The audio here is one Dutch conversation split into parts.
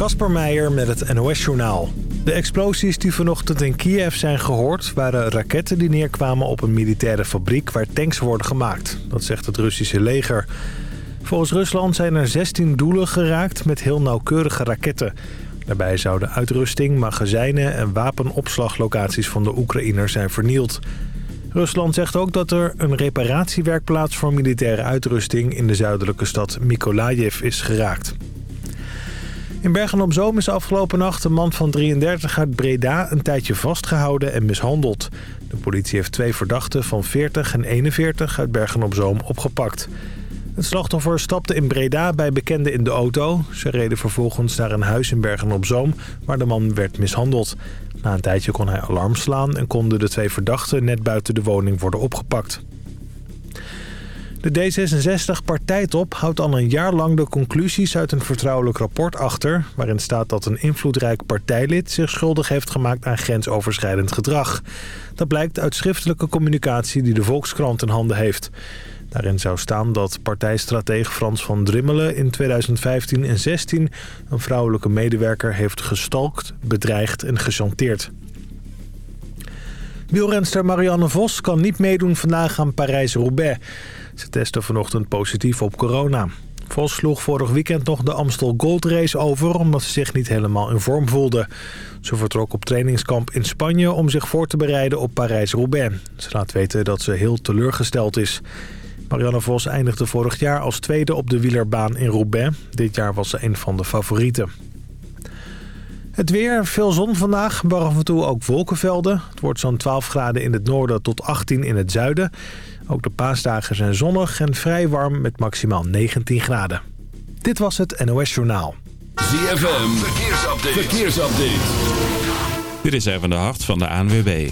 Kasper Meijer met het NOS-journaal. De explosies die vanochtend in Kiev zijn gehoord... waren raketten die neerkwamen op een militaire fabriek... waar tanks worden gemaakt. Dat zegt het Russische leger. Volgens Rusland zijn er 16 doelen geraakt met heel nauwkeurige raketten. Daarbij zouden uitrusting, magazijnen en wapenopslaglocaties van de Oekraïners zijn vernield. Rusland zegt ook dat er een reparatiewerkplaats voor militaire uitrusting... in de zuidelijke stad Mykolaiv is geraakt. In Bergen-op-Zoom is afgelopen nacht een man van 33 uit Breda een tijdje vastgehouden en mishandeld. De politie heeft twee verdachten van 40 en 41 uit Bergen-op-Zoom opgepakt. Het slachtoffer stapte in Breda bij bekenden in de auto. Ze reden vervolgens naar een huis in Bergen-op-Zoom waar de man werd mishandeld. Na een tijdje kon hij alarm slaan en konden de twee verdachten net buiten de woning worden opgepakt. De D66-partijtop houdt al een jaar lang de conclusies uit een vertrouwelijk rapport achter... waarin staat dat een invloedrijk partijlid zich schuldig heeft gemaakt aan grensoverschrijdend gedrag. Dat blijkt uit schriftelijke communicatie die de Volkskrant in handen heeft. Daarin zou staan dat partijstratege Frans van Drimmelen in 2015 en 16 een vrouwelijke medewerker heeft gestalkt, bedreigd en gechanteerd. Wielrenster Marianne Vos kan niet meedoen vandaag aan Parijs-Roubaix. Ze testte vanochtend positief op corona. Vos sloeg vorig weekend nog de Amstel Gold Race over... omdat ze zich niet helemaal in vorm voelde. Ze vertrok op trainingskamp in Spanje om zich voor te bereiden op Parijs-Roubaix. Ze laat weten dat ze heel teleurgesteld is. Marianne Vos eindigde vorig jaar als tweede op de wielerbaan in Roubaix. Dit jaar was ze een van de favorieten. Het weer, veel zon vandaag, maar af en toe ook wolkenvelden. Het wordt zo'n 12 graden in het noorden tot 18 in het zuiden. Ook de paasdagen zijn zonnig en vrij warm met maximaal 19 graden. Dit was het NOS Journaal. ZFM, verkeersupdate. verkeersupdate. Dit is even de hart van de ANWB.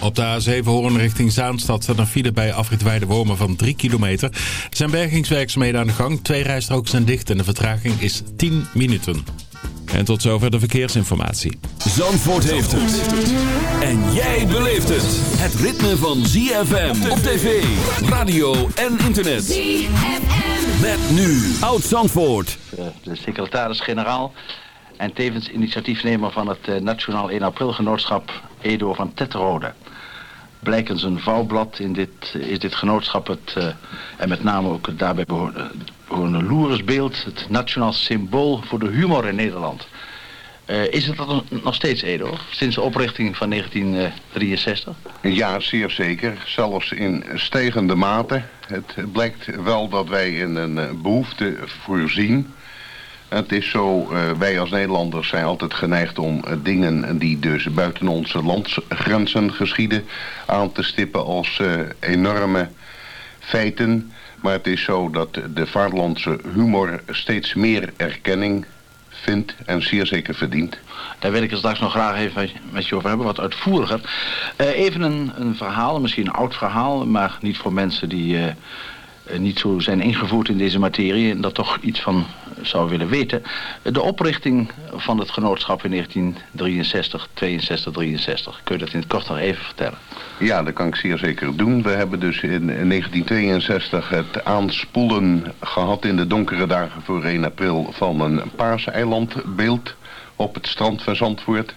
Op de A7 Hoorn richting Zaanstad staat een file bij afrit Wormen van 3 kilometer. Er zijn bergingswerkzaamheden aan de gang. Twee rijstroken zijn dicht en de vertraging is 10 minuten. En tot zover de verkeersinformatie. Zandvoort heeft het. En jij beleeft het. Het ritme van ZFM op tv, radio en internet. ZFM. Met nu Oud Zandvoort. De secretaris-generaal en tevens initiatiefnemer van het eh, Nationaal 1 April Genootschap Edo van Tetrode. Blijkens een vouwblad in dit, is dit genootschap het, uh, en met name ook het daarbij behorende, behorende Loeresbeeld, het nationaal symbool voor de humor in Nederland. Uh, is het dat nog steeds, Edo, sinds de oprichting van 1963? Ja, zeer zeker. Zelfs in stijgende mate. Het blijkt wel dat wij in een behoefte voorzien het is zo, wij als Nederlanders zijn altijd geneigd om dingen die dus buiten onze landsgrenzen geschieden aan te stippen als enorme feiten. Maar het is zo dat de vaderlandse humor steeds meer erkenning vindt en zeer zeker verdient. Daar wil ik het straks nog graag even met je over hebben, wat uitvoeriger. even een, een verhaal, misschien een oud verhaal, maar niet voor mensen die eh, niet zo zijn ingevoerd in deze materie en dat toch iets van zou willen weten. De oprichting van het genootschap in 1963, 62, 63. Kun je dat in het kort nog even vertellen? Ja, dat kan ik zeer zeker doen. We hebben dus in 1962 het aanspoelen gehad in de donkere dagen voor 1 april van een paaseilandbeeld op het strand van Zandvoort.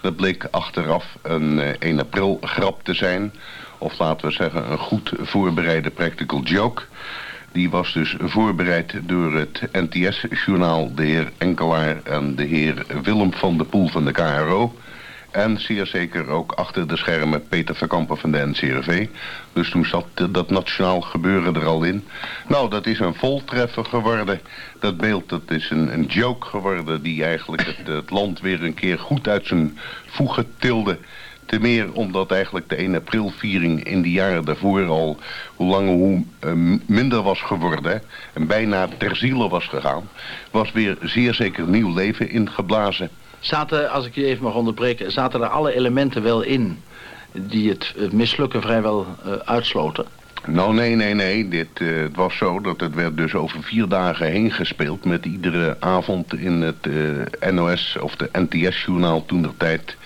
Dat bleek achteraf een 1 eh, april grap te zijn of laten we zeggen een goed voorbereide practical joke. Die was dus voorbereid door het NTS-journaal, de heer Enkelaar en de heer Willem van de Poel van de KRO. En zeer zeker ook achter de schermen Peter Verkampen van de NCRV. Dus toen zat dat nationaal gebeuren er al in. Nou, dat is een voltreffer geworden. Dat beeld, dat is een, een joke geworden die eigenlijk het, het land weer een keer goed uit zijn voegen tilde. Te meer omdat eigenlijk de 1 april viering in de jaren daarvoor al hoe langer hoe uh, minder was geworden. En bijna ter ziele was gegaan. Was weer zeer zeker nieuw leven ingeblazen. Zaten, als ik je even mag onderbreken, zaten er alle elementen wel in die het, het mislukken vrijwel uh, uitsloten? Nou, nee, nee, nee. Dit, uh, het was zo dat het werd dus over vier dagen heen gespeeld... met iedere avond in het uh, NOS of de NTS-journaal toen de tijd...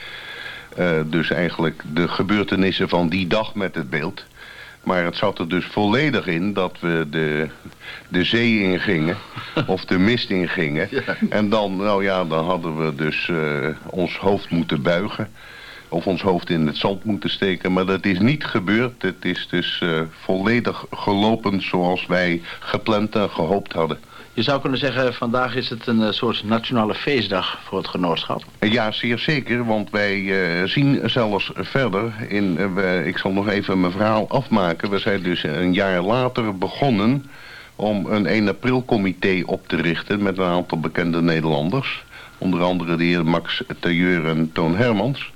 Uh, dus eigenlijk de gebeurtenissen van die dag met het beeld. Maar het zat er dus volledig in dat we de, de zee ingingen. of de mist ingingen. En dan, nou ja, dan hadden we dus uh, ons hoofd moeten buigen. Of ons hoofd in het zand moeten steken. Maar dat is niet gebeurd. Het is dus uh, volledig gelopen zoals wij gepland en gehoopt hadden. Je zou kunnen zeggen, vandaag is het een soort nationale feestdag voor het genootschap. Ja, zeer zeker, want wij uh, zien zelfs verder. In, uh, ik zal nog even mijn verhaal afmaken. We zijn dus een jaar later begonnen om een 1 april comité op te richten met een aantal bekende Nederlanders. Onder andere de heer Max Tailleur en Toon Hermans.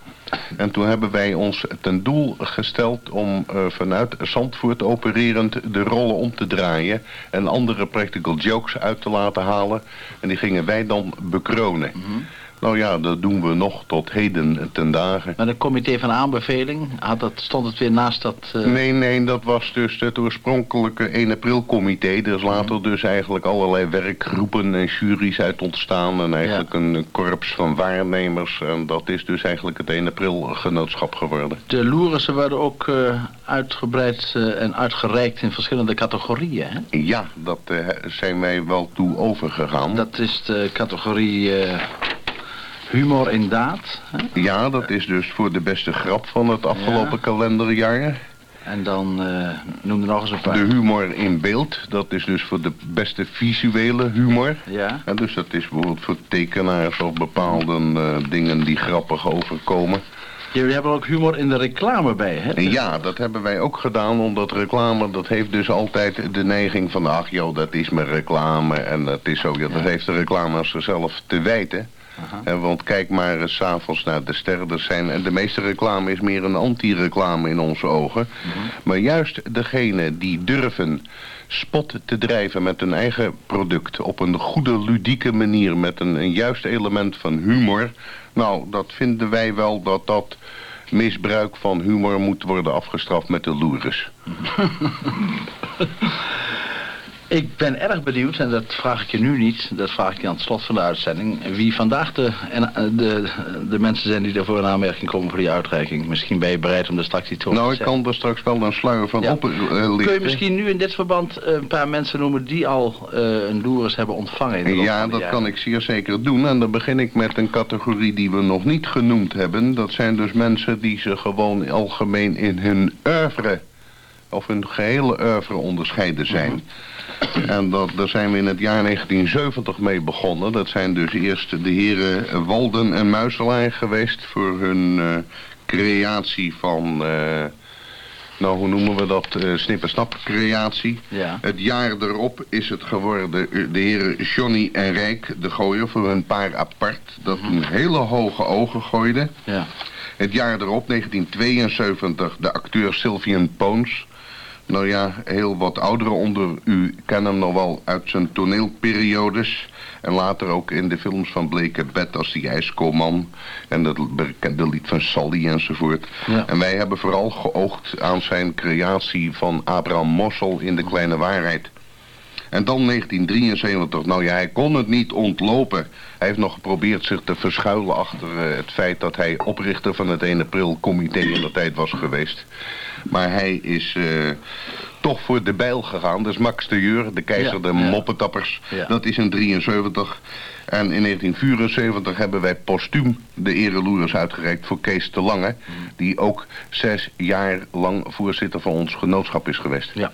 En toen hebben wij ons ten doel gesteld om uh, vanuit Zandvoort opererend de rollen om te draaien. En andere practical jokes uit te laten halen. En die gingen wij dan bekronen. -hmm. Nou ja, dat doen we nog tot heden ten dagen. Maar een comité van aanbeveling, had dat, stond het weer naast dat... Uh... Nee, nee, dat was dus het oorspronkelijke 1 april comité. Er is later dus eigenlijk allerlei werkgroepen en juries uit ontstaan. En eigenlijk ja. een korps van waarnemers. En dat is dus eigenlijk het 1 april genootschap geworden. De loerissen werden ook uh, uitgebreid uh, en uitgereikt in verschillende categorieën, hè? Ja, dat zijn wij wel toe overgegaan. Dat is de categorie... Humor in daad. Hè? Ja, dat is dus voor de beste grap van het afgelopen ja. kalenderjaar. En dan uh, noem er nog eens een paar. De humor in beeld, dat is dus voor de beste visuele humor. Ja. En dus dat is bijvoorbeeld voor tekenaars of bepaalde uh, dingen die grappig overkomen. Jullie hebben ook humor in de reclame bij, hè? Ja, dat hebben wij ook gedaan, omdat reclame, dat heeft dus altijd de neiging van... ach joh, dat is mijn reclame en dat is zo, ja, dat heeft de reclame aan zichzelf te wijten. En want kijk maar eens s'avonds naar de sterren. Er zijn, en de meeste reclame is meer een anti-reclame in onze ogen. Uh -huh. Maar juist degene die durven spot te drijven met hun eigen product... op een goede, ludieke manier met een, een juist element van humor... nou, dat vinden wij wel dat dat misbruik van humor moet worden afgestraft met de loeres. Ik ben erg benieuwd, en dat vraag ik je nu niet, dat vraag ik je aan het slot van de uitzending, wie vandaag de, de, de mensen zijn die daarvoor in aanmerking komen voor die uitreiking. Misschien ben je bereid om er straks iets over nou, te zeggen. Nou, ik kan er straks wel een sluier van ja. op uh, Kun je misschien nu in dit verband uh, een paar mensen noemen die al uh, een loeris hebben ontvangen? In de ja, dat kan ik zeer zeker doen. En dan begin ik met een categorie die we nog niet genoemd hebben. Dat zijn dus mensen die ze gewoon algemeen in hun oeuvre, of hun gehele oeuvre onderscheiden zijn. En dat, daar zijn we in het jaar 1970 mee begonnen. Dat zijn dus eerst de heren Walden en Muiselaar geweest voor hun uh, creatie van... Uh, nou, hoe noemen we dat? Uh, Snippersnap creatie. Ja. Het jaar erop is het geworden de heren Johnny en Rijk de Gooier voor hun paar apart. Dat een hele hoge ogen gooide. Ja. Het jaar erop, 1972, de acteur Sylvian Poons. Nou ja, heel wat ouderen onder u kennen hem nog wel uit zijn toneelperiodes. En later ook in de films van Bleke Bed als die ijskoolman. En dat bekende lied van Sally enzovoort. Ja. En wij hebben vooral geoogd aan zijn creatie van Abraham Mossel in De Kleine Waarheid. En dan 1973, nou ja, hij kon het niet ontlopen. Hij heeft nog geprobeerd zich te verschuilen achter uh, het feit dat hij oprichter van het 1 april comité in de tijd was geweest. Maar hij is uh, toch voor de bijl gegaan. Dat is Max de Jeur, de keizer ja, der ja. moppetappers. Ja. Dat is in 73. En in 1974 hebben wij postuum de ereloeres uitgereikt voor Kees de Lange. Mm. Die ook zes jaar lang voorzitter van ons genootschap is geweest. Ja.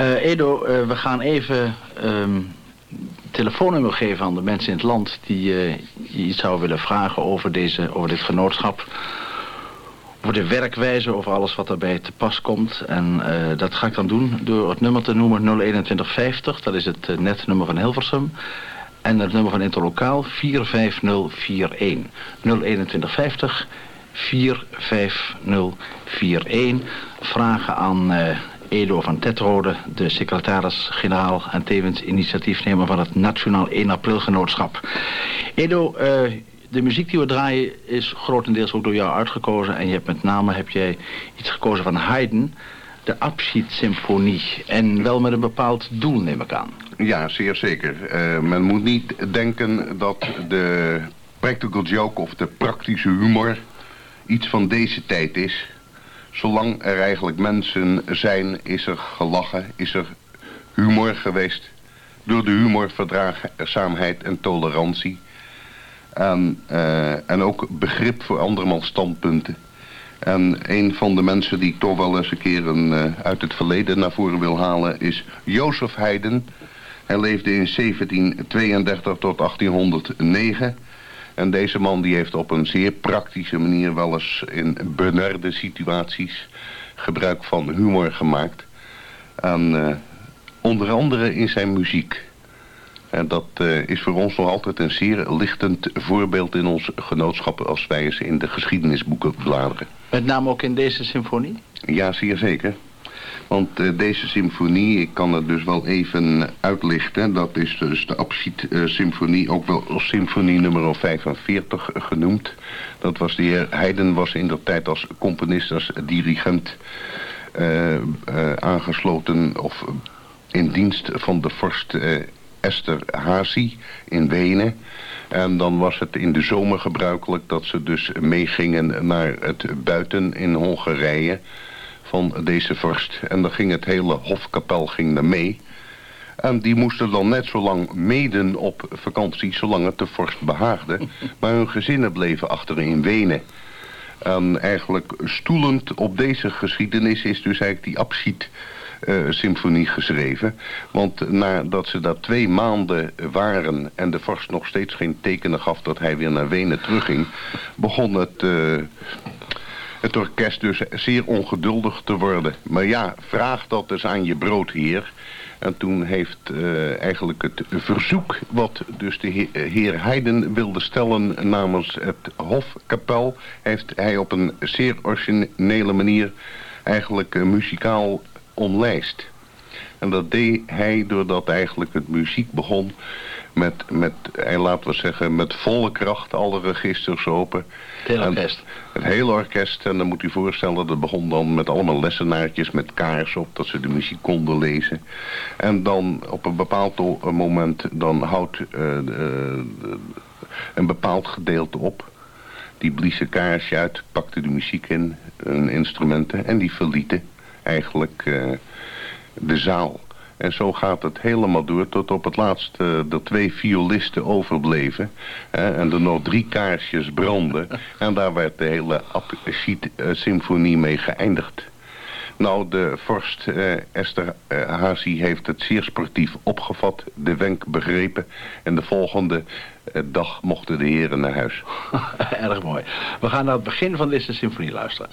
Uh, Edo, uh, we gaan even um, telefoonnummer geven aan de mensen in het land die uh, iets zouden willen vragen over, deze, over dit genootschap. Over de werkwijze, over alles wat daarbij te pas komt. En dat ga ik dan doen door het nummer te noemen 02150. Dat is het netnummer van Hilversum. En het nummer van Interlokaal 45041. 02150 45041. Vragen aan... Edo van Tetrode, de secretaris-generaal en tevens initiatiefnemer van het Nationaal 1 April Genootschap. Edo, uh, de muziek die we draaien is grotendeels ook door jou uitgekozen en je hebt met name heb jij iets gekozen van Haydn, de Abschiedssymfonie. En wel met een bepaald doel neem ik aan. Ja, zeer zeker. Uh, men moet niet denken dat de practical joke of de praktische humor iets van deze tijd is zolang er eigenlijk mensen zijn, is er gelachen, is er humor geweest. Door de humor, verdraagzaamheid en tolerantie. En, uh, en ook begrip voor andermans standpunten. En een van de mensen die ik toch wel eens een keer een, uh, uit het verleden naar voren wil halen is Jozef Haydn. Hij leefde in 1732 tot 1809. En deze man die heeft op een zeer praktische manier wel eens in benarde situaties gebruik van humor gemaakt. En uh, onder andere in zijn muziek. En dat uh, is voor ons nog altijd een zeer lichtend voorbeeld in ons genootschap als wij eens in de geschiedenisboeken bladeren. Met name ook in deze symfonie? Ja, zeer zeker. Want uh, deze symfonie, ik kan het dus wel even uitlichten. Dat is dus de Abschied-symfonie, uh, ook wel symfonie nummer 45 genoemd. Dat was de heer Haydn was in dat tijd als componist, als dirigent uh, aangesloten of in dienst van de vorst Esther Hazi in Wenen. En dan was het in de zomer gebruikelijk dat ze dus meegingen naar het buiten in Hongarije van deze vorst. En dan ging het hele hofkapel ging mee. En die moesten dan net zo lang meden op vakantie, zolang het de vorst behaagde. Maar hun gezinnen bleven achter in Wenen. En eigenlijk stoelend op deze geschiedenis is dus eigenlijk die abschied uh, symfonie geschreven. Want nadat ze daar twee maanden waren en de vorst nog steeds geen tekenen gaf dat hij weer naar Wenen terugging, begon het... Uh, het orkest dus zeer ongeduldig te worden. Maar ja, vraag dat eens aan je broodheer. En toen heeft uh, eigenlijk het verzoek wat dus de heer, heer Heiden wilde stellen namens het hofkapel... heeft hij op een zeer originele manier eigenlijk uh, muzikaal omlijst. En dat deed hij doordat eigenlijk het muziek begon met, met laten we zeggen, met volle kracht alle registers open. Het hele orkest. En het hele orkest. En dan moet u voorstellen, dat begon dan met allemaal lessenaartjes met kaars op, dat ze de muziek konden lezen. En dan op een bepaald moment, dan houdt uh, uh, een bepaald gedeelte op. Die blies een kaarsje uit, pakte de muziek in, hun instrumenten en die verlieten eigenlijk uh, de zaal. En zo gaat het helemaal door tot op het laatst uh, er twee violisten overbleven. Hè, en er nog drie kaarsjes brandden. en daar werd de hele Abschied-symfonie mee geëindigd. Nou, de vorst uh, Esther uh, Hazi heeft het zeer sportief opgevat, de wenk begrepen. En de volgende uh, dag mochten de heren naar huis. Erg mooi. We gaan naar het begin van deze symfonie luisteren.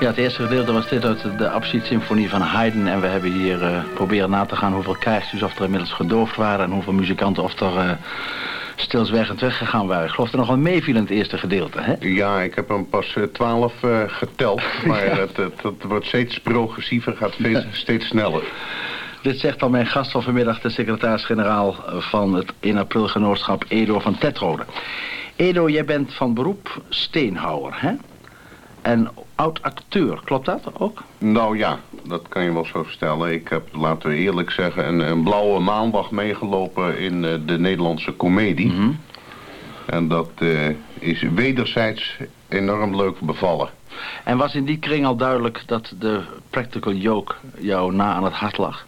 Ja, het eerste gedeelte was dit uit de Abschiedssymfonie van Haydn. En we hebben hier uh, proberen na te gaan hoeveel krijgsjes of er inmiddels gedoofd waren... en hoeveel muzikanten of er uh, stilzwijgend weggegaan waren. Ik geloof er nog wel meeviel in het eerste gedeelte, hè? Ja, ik heb hem pas twaalf uh, geteld. Maar ja. het, het, het, wordt steeds progressiever, gaat steeds, steeds sneller. Dit zegt al mijn gast van vanmiddag, de secretaris-generaal van het 1 april genootschap Edo van Tetrode. Edo, jij bent van beroep steenhouwer, hè? En oud-acteur, klopt dat ook? Nou ja, dat kan je wel zo stellen. Ik heb, laten we eerlijk zeggen, een, een blauwe maandag meegelopen in uh, de Nederlandse komedie. Mm -hmm. En dat uh, is wederzijds enorm leuk bevallen. En was in die kring al duidelijk dat de practical joke jou na aan het hart lag?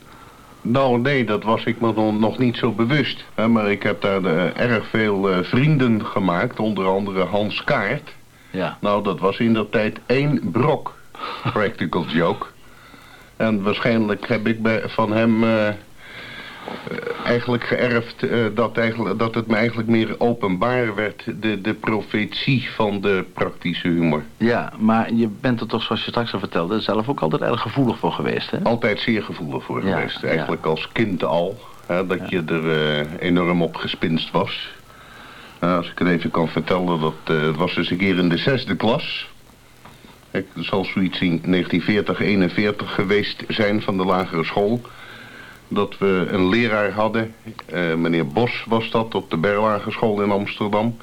Nou, nee, dat was ik me nog niet zo bewust. Hè, maar ik heb daar uh, erg veel vrienden gemaakt, onder andere Hans Kaart. Ja. Nou, dat was in dat tijd één brok practical joke. En waarschijnlijk heb ik bij, van hem uh, eigenlijk geërfd uh, dat, eigenlijk, dat het me eigenlijk meer openbaar werd, de, de profetie van de praktische humor. Ja, maar je bent er toch, zoals je straks al vertelde, zelf ook altijd erg gevoelig voor geweest, hè? Altijd zeer gevoelig voor ja, geweest. Eigenlijk ja. als kind al, hè, dat ja. je er uh, enorm op gespinst was. Uh, als ik het even kan vertellen, dat uh, was dus een keer in de zesde klas. Het zal zoiets in 1940, 41 geweest zijn van de lagere school. Dat we een leraar hadden, uh, meneer Bos was dat, op de Berlagerschool in Amsterdam.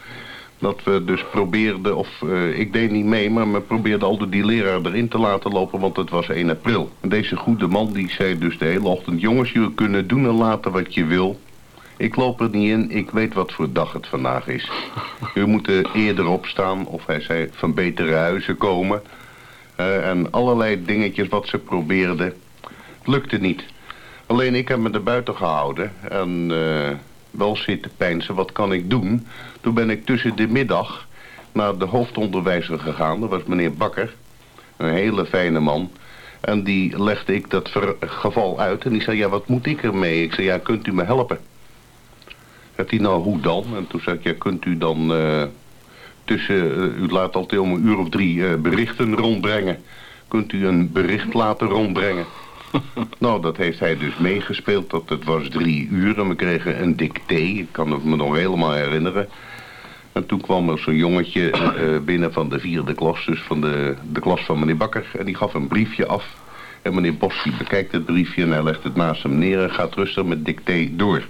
Dat we dus probeerden, of ik deed niet mee, maar we probeerden altijd die leraar erin te laten lopen, want het was 1 april. En deze goede man die zei dus de hele ochtend, jongens, jullie kunnen doen en laten wat je wil. Ik loop er niet in, ik weet wat voor dag het vandaag is. U moet er eerder opstaan, of hij zei van betere huizen komen. Uh, en allerlei dingetjes wat ze probeerden. Het lukte niet. Alleen ik heb me er buiten gehouden en uh, wel zitten pijnsen, wat kan ik doen? Toen ben ik tussen de middag naar de hoofdonderwijzer gegaan, dat was meneer Bakker. Een hele fijne man. En die legde ik dat geval uit en die zei, ja wat moet ik ermee? Ik zei, ja kunt u me helpen? Zegt hij, nou hoe dan? En toen zei ik, ja, kunt u dan uh, tussen, uh, u laat altijd om een uur of drie uh, berichten rondbrengen. Kunt u een bericht laten rondbrengen? nou, dat heeft hij dus meegespeeld. Dat het was drie uur en we kregen een dicté. Ik kan het me nog helemaal herinneren. En toen kwam er zo'n jongetje binnen van de vierde klas, dus van de, de klas van meneer Bakker. En die gaf een briefje af. En meneer Bos die bekijkt het briefje en hij legt het naast hem neer en gaat rustig met dicté door.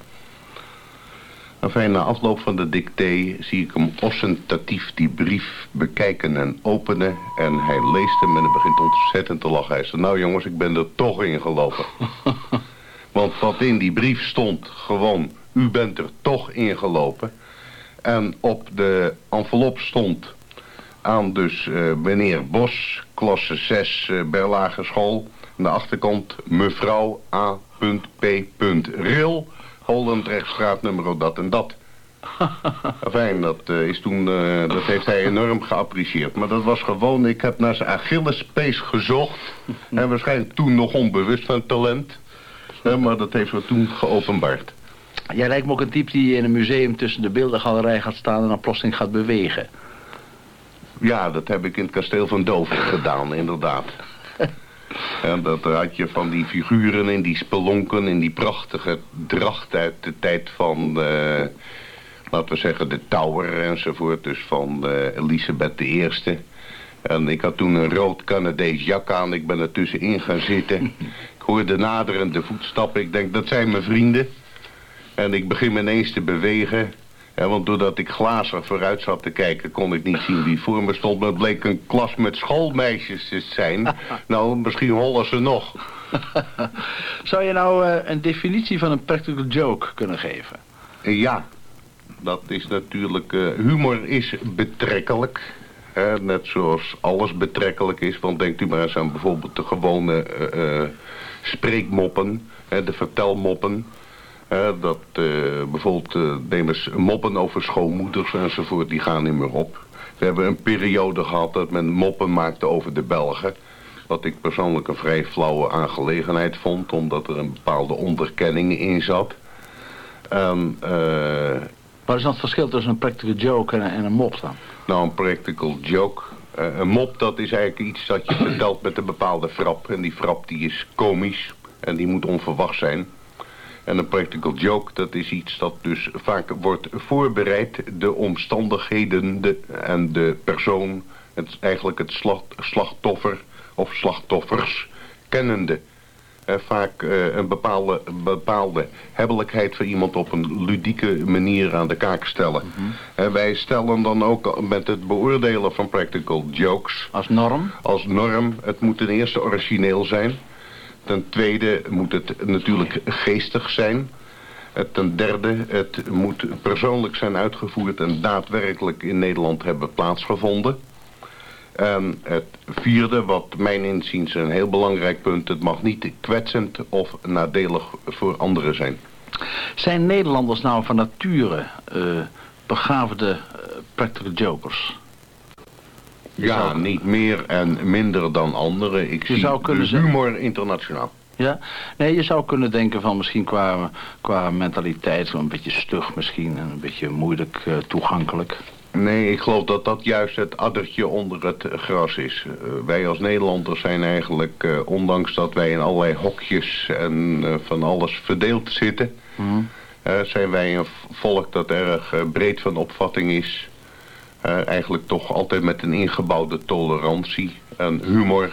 Enfin, na afloop van de dicté zie ik hem ostentatief die brief bekijken en openen. En hij leest hem en hij begint ontzettend te lachen. Hij zegt, nou jongens, ik ben er toch in gelopen. Want wat in die brief stond, gewoon, u bent er toch in gelopen. En op de envelop stond aan dus uh, meneer Bos, klasse 6, uh, Berlage school. Aan de achterkant mevrouw A.P. Ril Holendrechtstraat nummer dat en dat. Fijn, dat, uh, is toen, uh, dat heeft hij enorm geapprecieerd. Maar dat was gewoon, ik heb naar zijn Achillespees gezocht. en waarschijnlijk toen nog onbewust van talent. Maar dat heeft we toen geopenbaard. Jij lijkt me ook een type die in een museum tussen de beeldengalerij gaat staan en dan plotseling gaat bewegen. Ja, dat heb ik in het kasteel van Dover gedaan, inderdaad. En dat had je van die figuren in die spelonken, in die prachtige dracht uit de tijd van, uh, laten we zeggen, de Tower enzovoort. Dus van uh, Elisabeth I. En ik had toen een rood Canadees jak aan. Ik ben er tussenin gaan zitten. Ik hoorde naderende voetstappen. Ik denk, dat zijn mijn vrienden. En ik begin me ineens te bewegen. Ja, want doordat ik glazig vooruit zat te kijken, kon ik niet zien wie voor me stond. Maar het bleek een klas met schoolmeisjes te zijn. nou, misschien hollen ze nog. Zou je nou uh, een definitie van een practical joke kunnen geven? Uh, ja, dat is natuurlijk... Uh, humor is betrekkelijk. Hè, net zoals alles betrekkelijk is. Want denkt u maar eens aan bijvoorbeeld de gewone spreekmoppen. de vertelmoppen. Dat uh, bijvoorbeeld neem eens moppen over schoonmoeders enzovoort, die gaan niet meer op. We hebben een periode gehad dat men moppen maakte over de Belgen. Wat ik persoonlijk een vrij flauwe aangelegenheid vond, omdat er een bepaalde onderkenning in zat. Um, Wat is dan het verschil tussen een practical joke en, en een mop dan? Nou, een practical joke een mop, dat is eigenlijk iets dat je vertelt met een bepaalde frap. En die frap die is komisch en die moet onverwacht zijn. En een practical joke, dat is iets dat dus vaak wordt voorbereid. De omstandigheden de, en de persoon, het, eigenlijk het slachtoffer of slachtoffers, kennende. Uh, vaak uh, een bepaalde, bepaalde hebbelijkheid van iemand op een ludieke manier aan de kaak stellen. Mm -hmm. wij stellen dan ook met het beoordelen van practical jokes... Als norm? Als norm. Het moet ten eerste origineel zijn. Ten tweede moet het natuurlijk geestig zijn. Ten derde, het moet persoonlijk zijn uitgevoerd en daadwerkelijk in Nederland hebben plaatsgevonden. En het vierde, wat mijn inziens een heel belangrijk punt, het mag niet kwetsend of nadelig voor anderen zijn. Zijn Nederlanders nou van nature uh, begaafde uh, practical jokers? Ja, niet meer en minder dan anderen. Ik zie zou kunnen de humor internationaal. Ja, nee, je zou kunnen denken van misschien qua, qua mentaliteit een beetje stug misschien en een beetje moeilijk uh, toegankelijk. Nee, ik geloof dat dat juist het addertje onder het gras is. Uh, wij als Nederlanders zijn eigenlijk, uh, ondanks dat wij in allerlei hokjes en van alles verdeeld zitten... Mm. zijn wij een volk dat erg breed van opvatting is... Uh, eigenlijk toch altijd met een ingebouwde tolerantie en humor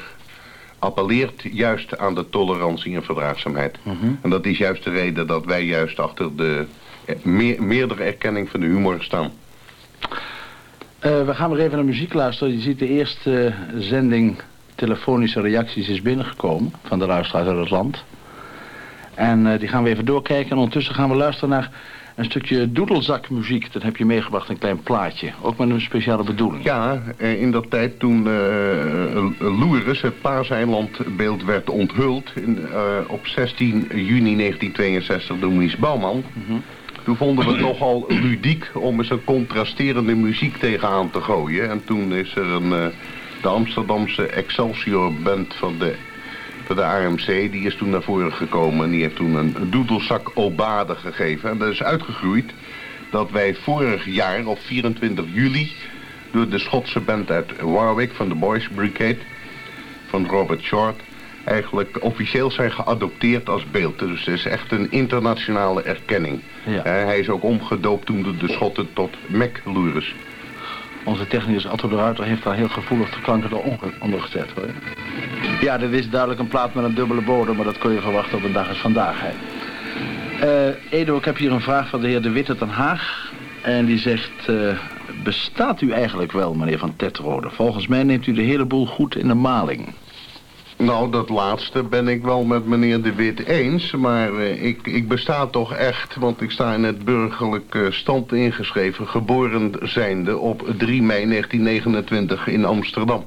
appelleert juist aan de tolerantie en verdraagzaamheid. Mm -hmm. En dat is juist de reden dat wij juist achter de meer, meerdere erkenning van de humor staan. Uh, we gaan weer even naar muziek luisteren. Je ziet de eerste zending telefonische reacties is binnengekomen van de luisteraars uit het land. En uh, die gaan we even doorkijken. En ondertussen gaan we luisteren naar een stukje doedelzakmuziek. Dat heb je meegebracht, een klein plaatje. Ook met een speciale bedoeling. Ja, eh, in dat tijd toen uh, Loeres, het paaseilandbeeld, werd onthuld... In, uh, op 16 juni 1962 door Mies Bouwman... Mm Toen vonden we het nogal ludiek om eens een contrasterende muziek tegenaan te gooien. En toen is er een, de Amsterdamse Excelsior Band van de de AMC, die is toen naar voren gekomen en die heeft toen een doedelzak obade gegeven. En dat is uitgegroeid dat wij vorig jaar op 24 juli door de Schotse band uit Warwick van de Boys Brigade van Robert Short eigenlijk officieel zijn geadopteerd als beeld. Dus het is echt een internationale erkenning. Ja. hij is ook omgedoopt toen door de Schotten tot McLures. Onze technicus Atto de Ruiter heeft daar heel gevoelig de klanken eronder gezet. Hoor. Ja, dit is duidelijk een plaat met een dubbele bodem, maar dat kun je verwachten op een dag als vandaag. Hè. Uh, Edo, ik heb hier een vraag van de heer De Witte ten Haag. En die zegt, uh, bestaat u eigenlijk wel, meneer Van Tetrode? Volgens mij neemt u de hele boel goed in de maling. Nou, dat laatste ben ik wel met meneer De Wit eens. Maar uh, ik, ik besta toch echt, want ik sta in het burgerlijk stand ingeschreven... geboren zijnde op 3 mei 1929 in Amsterdam.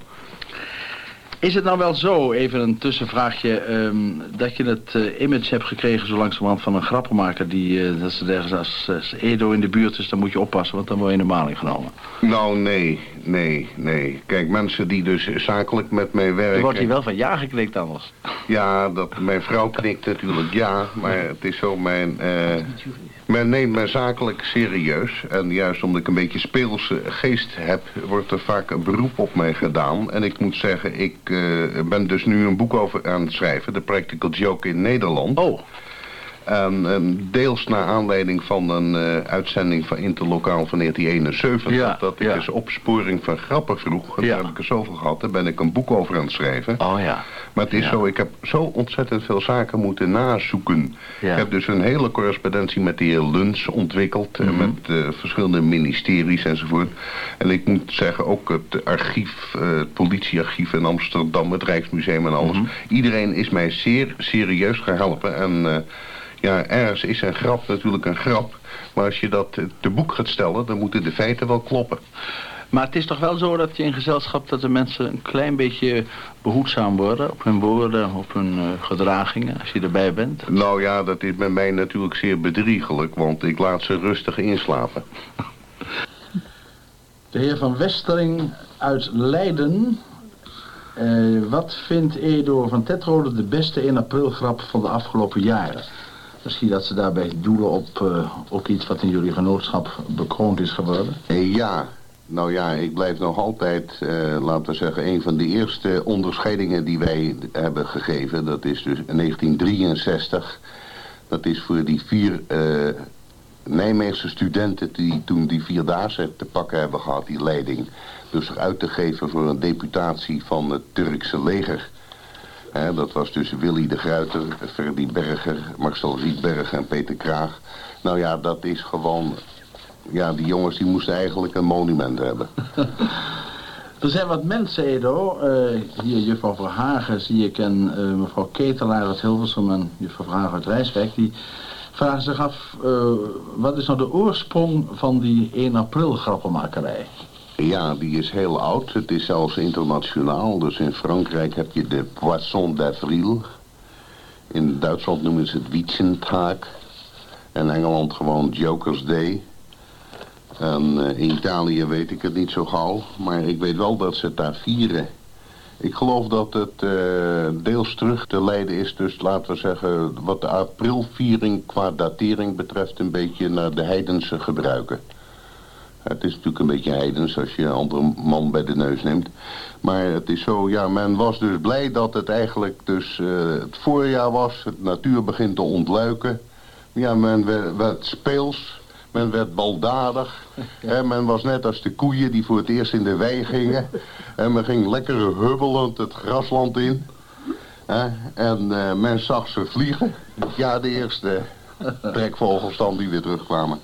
Is het nou wel zo, even een tussenvraagje, um, dat je het uh, image hebt gekregen zo langzamerhand van een grappenmaker die, uh, dat ze zeggen, als, als, Edo in de buurt is, dan moet je oppassen, want dan word je in de maling genomen? Nou, nee, nee, nee. Kijk, mensen die dus zakelijk met mij werken... Dan wordt hij wel van ja geknikt anders. Ja, dat, mijn vrouw knikt natuurlijk ja, maar het is zo mijn... Uh, men neemt mij zakelijk serieus. En juist omdat ik een beetje speelse geest heb, wordt er vaak een beroep op mij gedaan. En ik moet zeggen, ik uh, ben dus nu een boek over aan het schrijven. De Practical Joke in Nederland. Oh. En, deels naar aanleiding van een uh, uitzending van Interlokaal van 1971. Ja, dat ik ja. opsporing van grappen vroeg. Ja. Daar heb ik er zoveel gehad. Daar ben ik een boek over aan het schrijven. Oh ja. Maar het is zo, ik heb zo ontzettend veel zaken moeten nazoeken. Ik heb dus een hele correspondentie met de heer Luns ontwikkeld. Mm -hmm. Met uh, verschillende ministeries enzovoort. En ik moet zeggen, ook het archief, uh, het politiearchief in Amsterdam, het Rijksmuseum en alles. Mm -hmm. Iedereen is mij zeer serieus geholpen. En ja, ergens is een grap natuurlijk een grap. Maar als je dat te boek gaat stellen, dan moeten de feiten wel kloppen. Maar het is toch wel zo dat je in gezelschap dat de mensen een klein beetje behoedzaam worden op hun woorden, op hun uh, gedragingen, als je erbij bent? Nou ja, dat is bij mij natuurlijk zeer bedriegelijk, want ik laat ze rustig inslapen. De heer Van Westering uit Leiden. Uh, wat vindt Edo van Tetrode de beste in april grap van de afgelopen jaren? Misschien dat ze daarbij doelen op, uh, op iets wat in jullie genootschap bekroond is geworden? Ja, Nou ja, ik blijf nog altijd, uh, laten we zeggen, een van de eerste onderscheidingen die wij hebben gegeven. Dat is dus 1963. Dat is voor die vier uh, Nijmeegse studenten die toen die Vierdaagse te pakken hebben gehad, die leiding. Dus zich uit te geven voor een deputatie van het Turkse leger. Dat was dus Willy de Gruiter, Ferdy Berger, Marcel Rietberg en Peter Kraag. Nou ja, dat is gewoon ja, die jongens die moesten eigenlijk een monument hebben. er zijn wat mensen, Edo. Uh, hier juffrouw Verhagen zie ik en uh, mevrouw Ketelaar uit Hilversum en juffrouw Verhagen uit Rijswijk. Die vragen zich af, uh, wat is nou de oorsprong van die 1 april grappenmakerij? Ja, die is heel oud. Het is zelfs internationaal. Dus in Frankrijk heb je de Poisson d'Avril. In Duitsland noemen ze het Wietjentag. En Engeland gewoon Joker's Day. En uh, in Italië weet ik het niet zo gauw. Maar ik weet wel dat ze het daar vieren. Ik geloof dat het uh, deels terug te leiden is. Dus laten we zeggen wat de aprilviering qua datering betreft... een beetje naar de heidense gebruiken. Het is natuurlijk een beetje heidens als je een andere man bij de neus neemt. Maar het is zo, ja, men was dus blij dat het eigenlijk dus uh, het voorjaar was. Het natuur begint te ontluiken. Ja, men werd, werd speels. Men werd baldadig. Ja. men was net als de koeien die voor het eerst in de wei gingen. En men ging lekker hubbelend het grasland in. En uh, men zag ze vliegen. Ja, de eerste trekvogels dan die weer terugkwamen.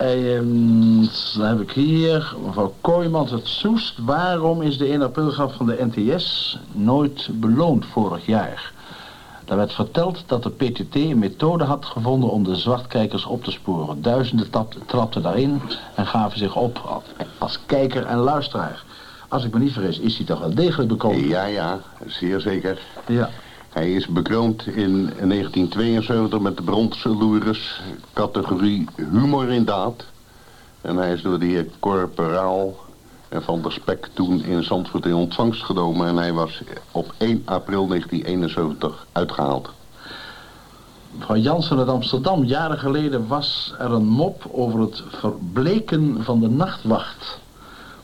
Um, dan heb ik hier mevrouw Kooijmans het Soest. Waarom is de 1 aprilgrap van de NTS nooit beloond vorig jaar? Er werd verteld dat de PTT een methode had gevonden om de zwartkijkers op te sporen. Duizenden trapten daarin en gaven zich op als kijker en luisteraar. Als ik me niet vergis, is hij toch wel degelijk bekomen? Ja, ja, zeer zeker. Ja. Hij is bekroond in 1972 met de bronzen categorie humor in daad. En hij is door de heer Corporaal en Van der Spek toen in Zandvoort in ontvangst genomen. En hij was op 1 april 1971 uitgehaald. Mevrouw Jansen uit Amsterdam, jaren geleden was er een mop over het verbleken van de nachtwacht.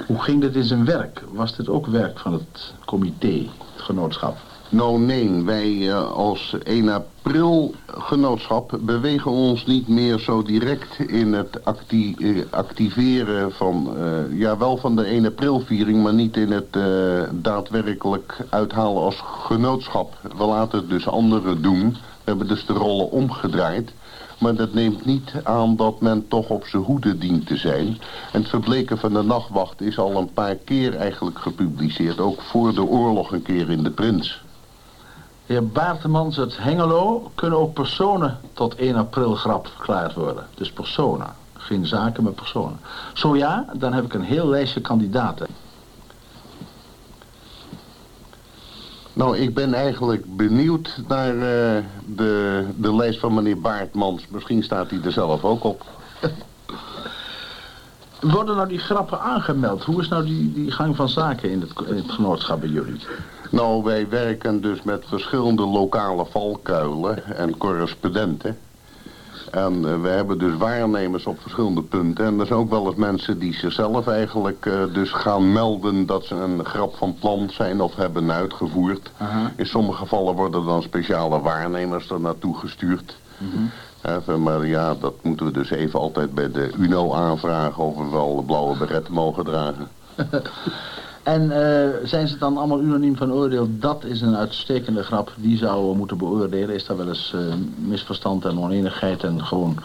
Hoe ging dit in zijn werk? Was dit ook werk van het comité, het genootschap? Nou nee, wij uh, als 1 april genootschap bewegen ons niet meer zo direct in het uh, activeren van, uh, ja wel van de 1 april viering, maar niet in het daadwerkelijk uithalen als genootschap. We laten het dus anderen doen. We hebben dus de rollen omgedraaid. Maar dat neemt niet aan dat men toch op zijn hoede dient te zijn. En het verbleken van de nachtwacht is al een paar keer eigenlijk gepubliceerd. Ook voor de oorlog een keer in de Prins. Heer Baartemans uit Hengelo kunnen ook personen tot 1 april grap verklaard worden. Dus personen, geen zaken, maar personen. Zo ja, dan heb ik een heel lijstje kandidaten. Nou, ik ben eigenlijk benieuwd naar uh, de, de lijst van meneer Baartmans. Misschien staat hij er zelf ook op. Worden nou die grappen aangemeld? Hoe is nou die, die gang van zaken in het, in het genootschap bij jullie? Nou, wij werken dus met verschillende lokale valkuilen en correspondenten. En uh, we hebben dus waarnemers op verschillende punten. En er zijn ook wel eens mensen die zichzelf eigenlijk uh, dus gaan melden dat ze een grap van plan zijn of hebben uitgevoerd. Uh -huh. In sommige gevallen worden dan speciale waarnemers er naartoe gestuurd. -huh. Even, maar ja, dat moeten we dus even altijd bij de UNO aanvragen of we wel de blauwe beret mogen dragen. En uh, zijn ze dan allemaal unaniem van oordeel, dat is een uitstekende grap, die zouden we moeten beoordelen. Is daar wel eens uh, misverstand en oneenigheid en gewoon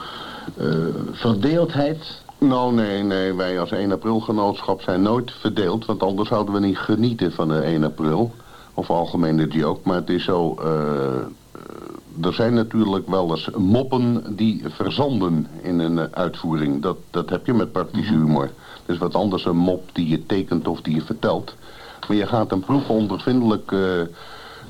uh, verdeeldheid? Nou nee, nee, wij als 1 april genootschap zijn nooit verdeeld, want anders zouden we niet genieten van de 1 april. Of algemene joke, maar het is zo, er zijn natuurlijk wel eens moppen die verzanden in een uitvoering. Dat, dat heb je met praktische mhm. Humor. Dus wat anders een mop die je tekent of die je vertelt. Maar je gaat een proef ondervindelijk uh,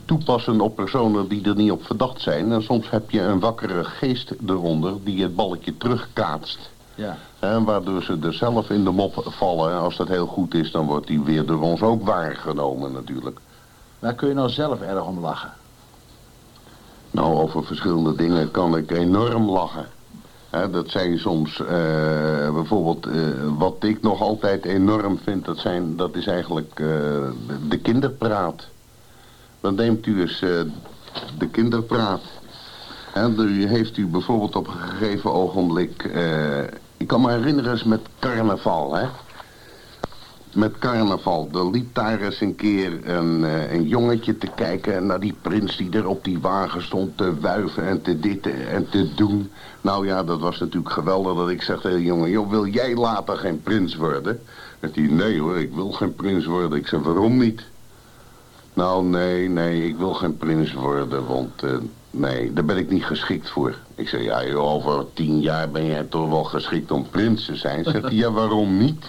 toepassen op personen die er niet op verdacht zijn. En soms heb je een wakkere geest eronder die het balletje terugkaatst. Ja. En waardoor ze er zelf in de mop vallen. En als dat heel goed is, dan wordt die weer door ons ook waargenomen natuurlijk. Waar kun je nou zelf erg om lachen? Nou, over verschillende dingen kan ik enorm lachen. Dat zijn soms uh, bijvoorbeeld, uh, wat ik nog altijd enorm vind, dat, zijn, dat is eigenlijk uh, de kinderpraat. Dan neemt u eens de kinderpraat. En u heeft u bijvoorbeeld op een gegeven ogenblik, ik kan me herinneren eens met carnaval, hè met carnaval. Er liep daar eens een keer een, uh, een jongetje te kijken naar die prins die er op die wagen stond te wuiven en te dit en te doen. Nou ja, dat was natuurlijk geweldig dat ik zeg tegen jongen, joh, wil jij later geen prins worden? En die, nee hoor, ik wil geen prins worden. Ik zeg, waarom niet? Nou, nee, nee, ik wil geen prins worden, want uh, nee, daar ben ik niet geschikt voor. Ik zeg, ja, over tien jaar ben jij toch wel geschikt om prins te zijn. Zegt hij, ja, waarom niet?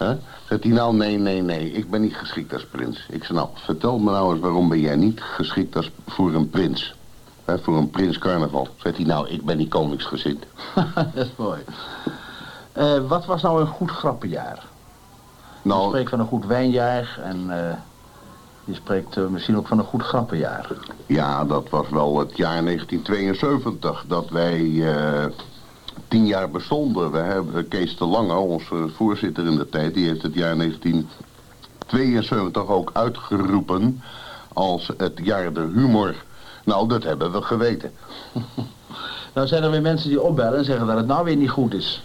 Huh? Zegt hij nou, nee, nee, nee, ik ben niet geschikt als prins. Ik zeg, nou, vertel me nou eens, waarom ben jij niet geschikt als, voor een prins? Voor een prins carnaval. Zegt hij, nou, ik ben niet koningsgezind. dat is mooi. Uh, wat was nou een goed grappenjaar? Nou, je spreekt van een goed wijnjaar en uh, je spreekt uh, misschien ook van een goed grappenjaar. Ja, dat was wel het jaar 1972 dat wij tien jaar bestonden. We hebben Kees de Lange, onze voorzitter in de tijd, die heeft het jaar 1972 ook uitgeroepen als het jaar de humor. Nou, dat hebben we geweten. nou zijn er weer mensen die opbellen en zeggen dat het nou weer niet goed is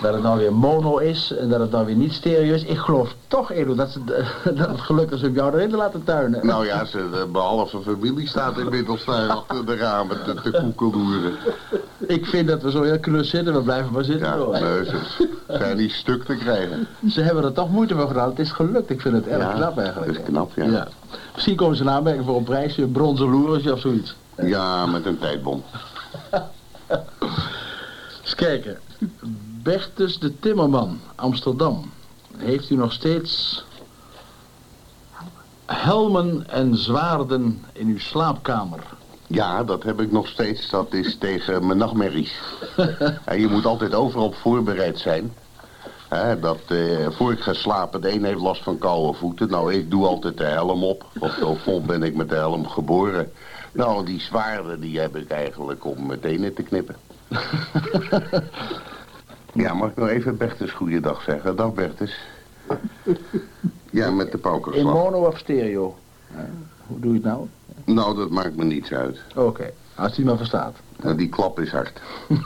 dat het nou weer mono is en dat het nou weer niet stereo is. Ik geloof toch, Edo, dat, ze, dat het gelukkig is om jou erin te laten tuinen. Nou ja, ze, behalve familie staat inmiddels daar achter de ramen te, te koekeloeren. Ik vind dat we zo heel knus zitten, we blijven maar zitten. Ja, nee, ze zijn niet stuk te krijgen. Ze hebben er toch moeite voor gedaan. Het is gelukt. Ik vind het erg knap eigenlijk. Het is knap, ja. ja. Misschien komen ze een aanmerking voor een prijsje, een bronzen loersje of zoiets. Ja, met een tijdbom. Eens kijken. Bertus de Timmerman, Amsterdam. Heeft u nog steeds helmen en zwaarden in uw slaapkamer? Ja, dat heb ik nog steeds. Dat is tegen mijn nachtmerries. je moet altijd overal op voorbereid zijn. dat eh, voor ik ga slapen, de een heeft last van koude voeten. Nou, ik doe altijd de helm op. Want zo vol ben ik met de helm geboren. Nou, die zwaarden die heb ik eigenlijk om meteen in te knippen. Ja, mag ik nog even Bertus goeiedag zeggen? Dag Bertus. Ja, met de paukerslag. In mono of stereo? hoe doe je het nou? Nou, dat maakt me niets uit. Oké, als hij maar verstaat. Nou, die klap is hard.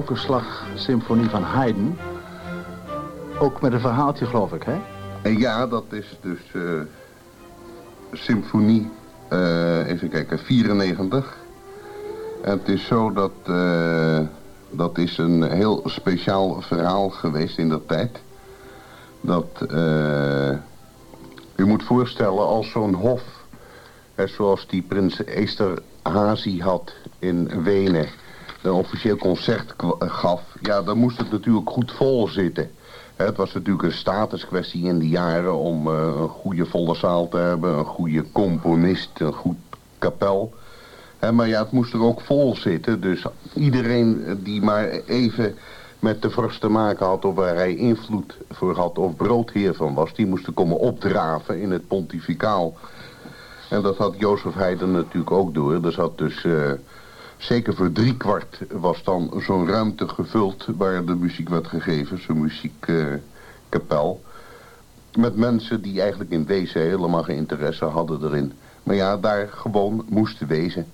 Paukenslag Symfonie van Haydn. Ook met een verhaaltje, geloof ik, hè? En ja, dat is dus uh, Symfonie, uh, even kijken, 94. En het is zo dat, dat is een heel speciaal verhaal geweest in dat tijd. Dat, u moet voorstellen als zo'n hof, zoals die prins Esterhazy had in Wenen, een officieel concert gaf, ja, dan moest het natuurlijk goed vol zitten. Het was natuurlijk een statuskwestie in die jaren om uh, een goede volle zaal te hebben, een goede componist, een goed kapel maar ja, het moest er ook vol zitten. Dus iedereen die maar even met de vorst te maken had... of waar hij invloed voor had of broodheer van was... die moesten komen opdraven in het pontificaal. En dat had Jozef Haydn natuurlijk ook door. Er zat dus... Uh, zeker voor driekwart was dan zo'n ruimte gevuld... waar de muziek werd gegeven, zo'n muziekkapel... Met mensen die eigenlijk in wezen helemaal geen interesse hadden erin. Maar ja, daar gewoon moesten wezen.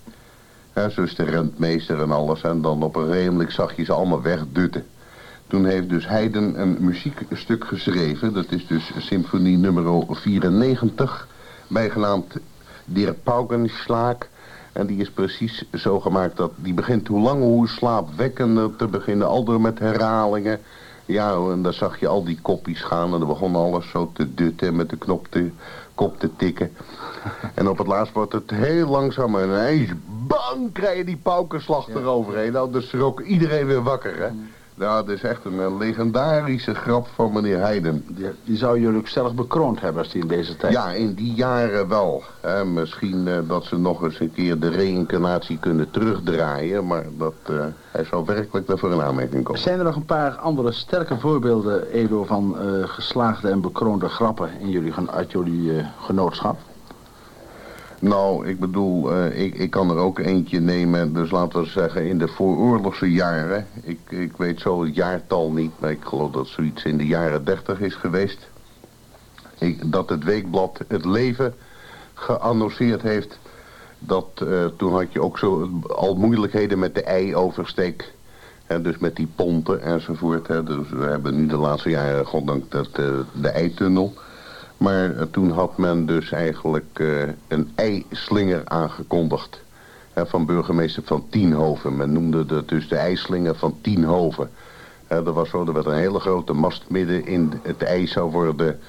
Ja, zo is de rentmeester en alles. En dan op een redelijk zag je ze allemaal wegdutten. Toen heeft dus Haydn een muziekstuk geschreven. Dat is dus symfonie nummer 94. Bijgenaamd Der Paukenschlag. En die is precies zo gemaakt dat die begint hoe langer hoe slaapwekkender te beginnen. Al door met herhalingen. Ja, en dan zag je al die kopjes gaan en dan begon alles zo te dutten met de knop te, kop te tikken. En op het laatst wordt het heel langzaam en ineens bang krijg je die paukenslag eroverheen. Nou, dus ook iedereen weer wakker, hè. Nou, dat is echt een, legendarische grap van meneer Heiden. Die, die, zou jullie ook zelf bekroond hebben als die in deze tijd... Ja, in die jaren wel. Hè. Misschien uh, dat ze nog eens een keer de reïncarnatie kunnen terugdraaien. Maar dat, uh, hij zou werkelijk daarvoor in aanmerking komen. Zijn er nog een paar andere sterke voorbeelden, Edo, van uh, geslaagde en bekroonde grappen in jullie, uit jullie genootschap? Nou, ik bedoel, uh, ik, ik kan er ook eentje nemen, dus laten we zeggen in de vooroorlogse jaren. Ik, ik weet zo het jaartal niet, maar ik geloof dat zoiets in de jaren dertig is geweest. Ik, dat het weekblad Het Leven geannonceerd heeft. Dat, uh, toen had je ook zo al moeilijkheden met de ei-oversteek. dus met die ponten enzovoort. Hè. Dus we hebben nu de laatste jaren, goddank, dat, uh, de eitunnel... Maar uh, toen had men dus eigenlijk uh, een eislinger aangekondigd. Van burgemeester van Tienhoven. Men noemde het dus de eislinger van Tienhoven. Er was zo, er werd een hele grote mast midden in het ijs zou worden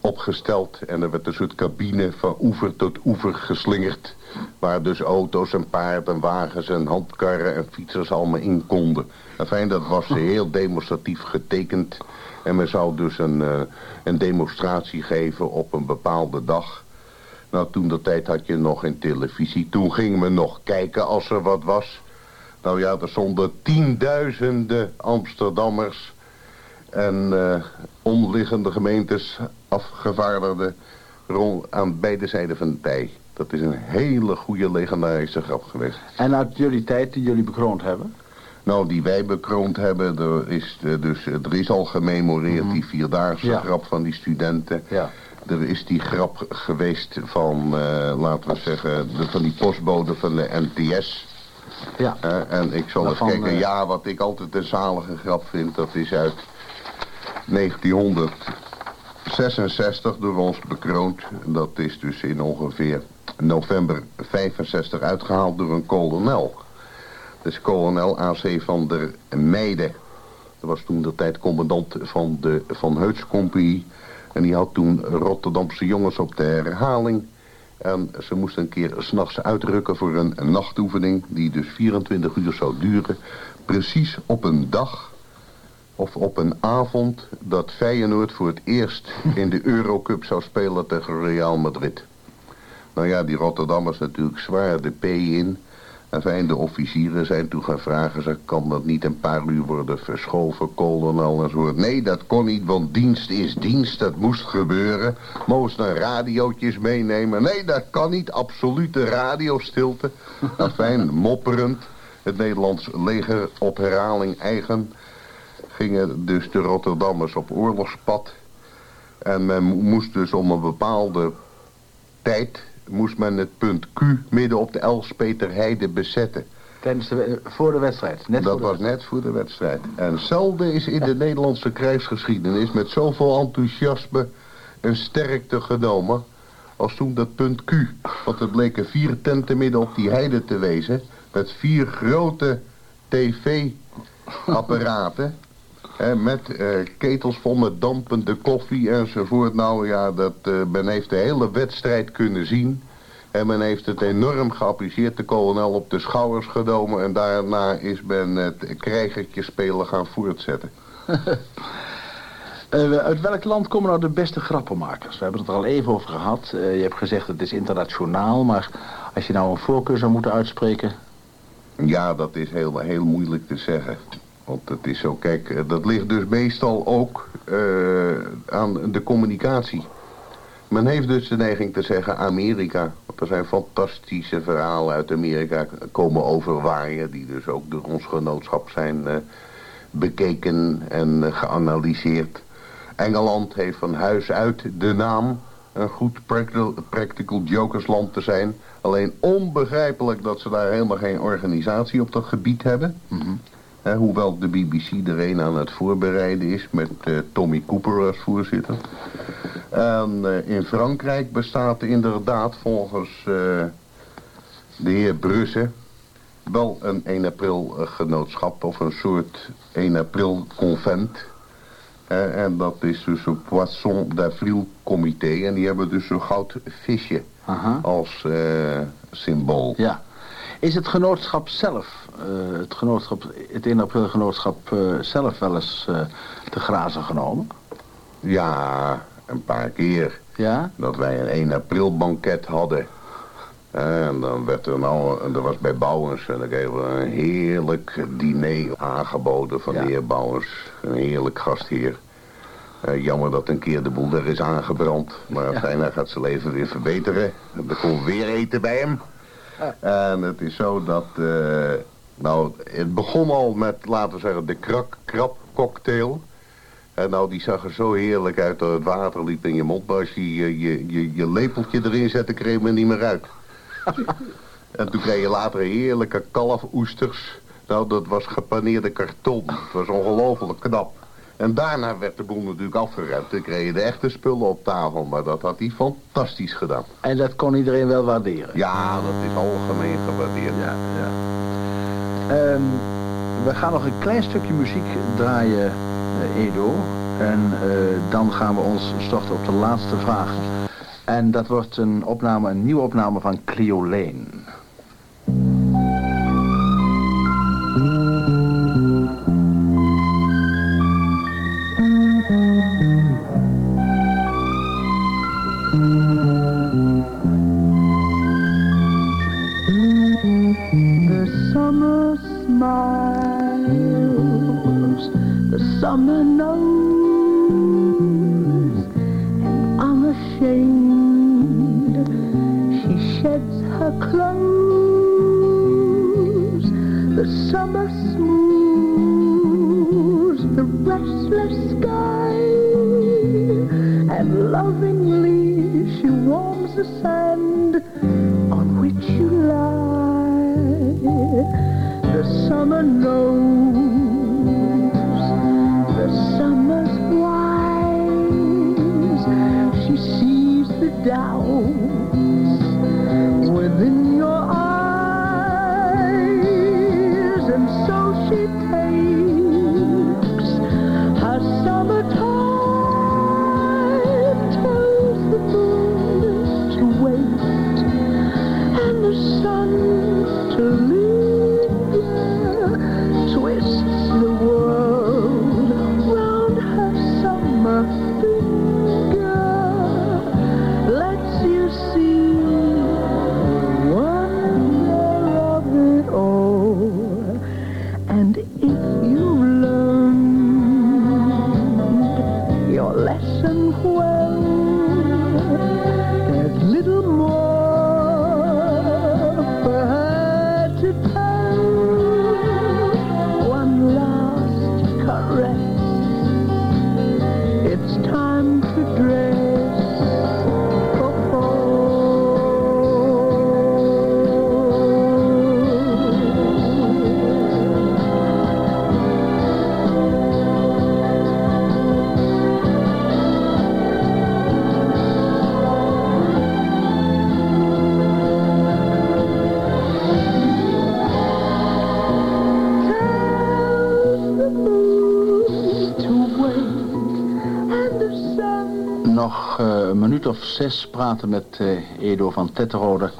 opgesteld. En er werd een soort cabine van oever tot oever geslingerd. Waar dus auto's en paarden en wagens en handkarren en fietsers allemaal in konden. Enfin, dat was heel demonstratief getekend en men zou dus een, uh, een demonstratie geven op een bepaalde dag. Nou, toen de tijd had je nog geen televisie. Toen ging men nog kijken als er wat was. Nou ja, er stonden tienduizenden Amsterdammers en uh, omliggende gemeentes afgevaardigden rond aan beide zijden van de tij. Dat is een hele goede legendarische grap geweest. En uit jullie tijd die jullie bekroond hebben? Nou, die wij bekroond hebben, er is, eh, dus, er is al gememoreerd die vierdaagse grap van die studenten. Ja. Er is die grap geweest van, uh, laten we zeggen, de, van die postbode van de NTS. Ja. Uh, en ik zal eens kijken, ja, wat ik altijd een zalige grap vind, dat is uit 1966 door ons bekroond. Dat is dus in ongeveer november 65 uitgehaald door een kolonel. Dus kolonel AC van der Meijden. Dat was toen de tijd commandant van de Van Heuts Compagnie. En die had toen Rotterdamse jongens op de herhaling. En ze moesten een keer s'nachts uitrukken voor een, nachtoefening... die dus 24 uur zou duren. Precies op een dag of op een avond dat Feyenoord voor het eerst in de Eurocup zou spelen tegen Real Madrid. Nou ja, die Rotterdammers natuurlijk zwaar de P in... Enfin, de officieren zijn toen gaan vragen, ze kan dat niet een paar uur worden verschoven, kolonel en zo. Nee, dat kon niet, want dienst is dienst, dat moest gebeuren. Moest naar radiootjes meenemen. Nee, dat kan niet, absolute radiostilte. Enfin, mopperend, het Nederlands leger op herhaling eigen... gingen dus de Rotterdammers op oorlogspad. En men moest dus om een bepaalde tijd moest men het punt Q midden op de Elspeterheide bezetten. Tijdens de, voor de wedstrijd? Net dat was net voor de wedstrijd. En zelden is in de Nederlandse krijgsgeschiedenis met zoveel enthousiasme en sterkte genomen als toen dat punt Q. Want er bleken vier tenten midden op die heide te wezen met vier grote tv apparaten. Hè, met uh, ketels vol met dampende koffie enzovoort. Nou ja, dat, uh, men heeft de hele wedstrijd kunnen zien. En men heeft het enorm geapprecieerd, de kolonel op de schouders genomen. En daarna is men het krijgertje spelen gaan voortzetten. Uh, uit welk land komen nou de beste grappenmakers? We hebben het er al even over gehad. Uh, je hebt gezegd het is internationaal, maar als je nou een voorkeur zou moeten uitspreken... Ja, dat is heel, heel moeilijk te zeggen. Want het is zo, kijk, eh, dat ligt dus meestal ook uh, aan de communicatie. Men heeft dus de neiging te zeggen Amerika. Want er zijn fantastische verhalen uit Amerika komen overwaaien... die dus ook door ons genootschap zijn uh, bekeken en geanalyseerd... Engeland heeft van huis uit de naam een goed practical, practical jokersland te zijn. Alleen onbegrijpelijk dat ze daar helemaal geen organisatie op dat gebied hebben. Mm hoewel de BBC er een aan het voorbereiden is met uh, Tommy Cooper als voorzitter. En uh, in Frankrijk bestaat er inderdaad volgens uh, de heer Brusse wel een 1 april genootschap of een soort 1 april convent en dat is dus een Poisson d'Avril comité. En die hebben dus zo'n goud visje Aha. als symbool. Ja. Is het genootschap zelf, uh, het, genootschap, het 1 april genootschap uh, zelf wel eens te grazen genomen? Ja, een paar keer. Ja? Dat wij een 1 april banket hadden. En dan werd er nou, er was bij Bouwens, en dan kregen we een heerlijk diner aangeboden van de heer Bouwens. Een heerlijk gastheer. Uh, jammer dat een keer de boel er is aangebrand. Maar ja. fijn, gaat zijn leven weer verbeteren. Er komt weer eten bij hem. En het is zo dat... Uh, nou, het begon al met, laten we zeggen, de krak krab cocktail. En nou, die zag er zo heerlijk uit dat het water liep in je mond. Maar als je je, je, je, je lepeltje erin zette, kreeg men niet meer uit. en toen kreeg je later heerlijke kalfoesters. Nou, dat was gepaneerde karton. Het was ongelooflijk knap. En daarna werd de boel natuurlijk afgeruimd. Kreeg je de echte spullen op tafel. Maar dat had hij fantastisch gedaan. En dat kon iedereen wel waarderen? Ja, dat is algemeen gewaardeerd. Ja, ja. Um, we gaan nog een klein stukje muziek draaien, uh, Edo. En uh, dan gaan we ons storten op de laatste vraag. En dat wordt een opname, een nieuwe opname van Clio Lane. summer nose, and I'm ashamed. She sheds her clothes, the summer smooths the restless sky, and lovingly she warms the sand. Praten met uh, Edo van Tetterode...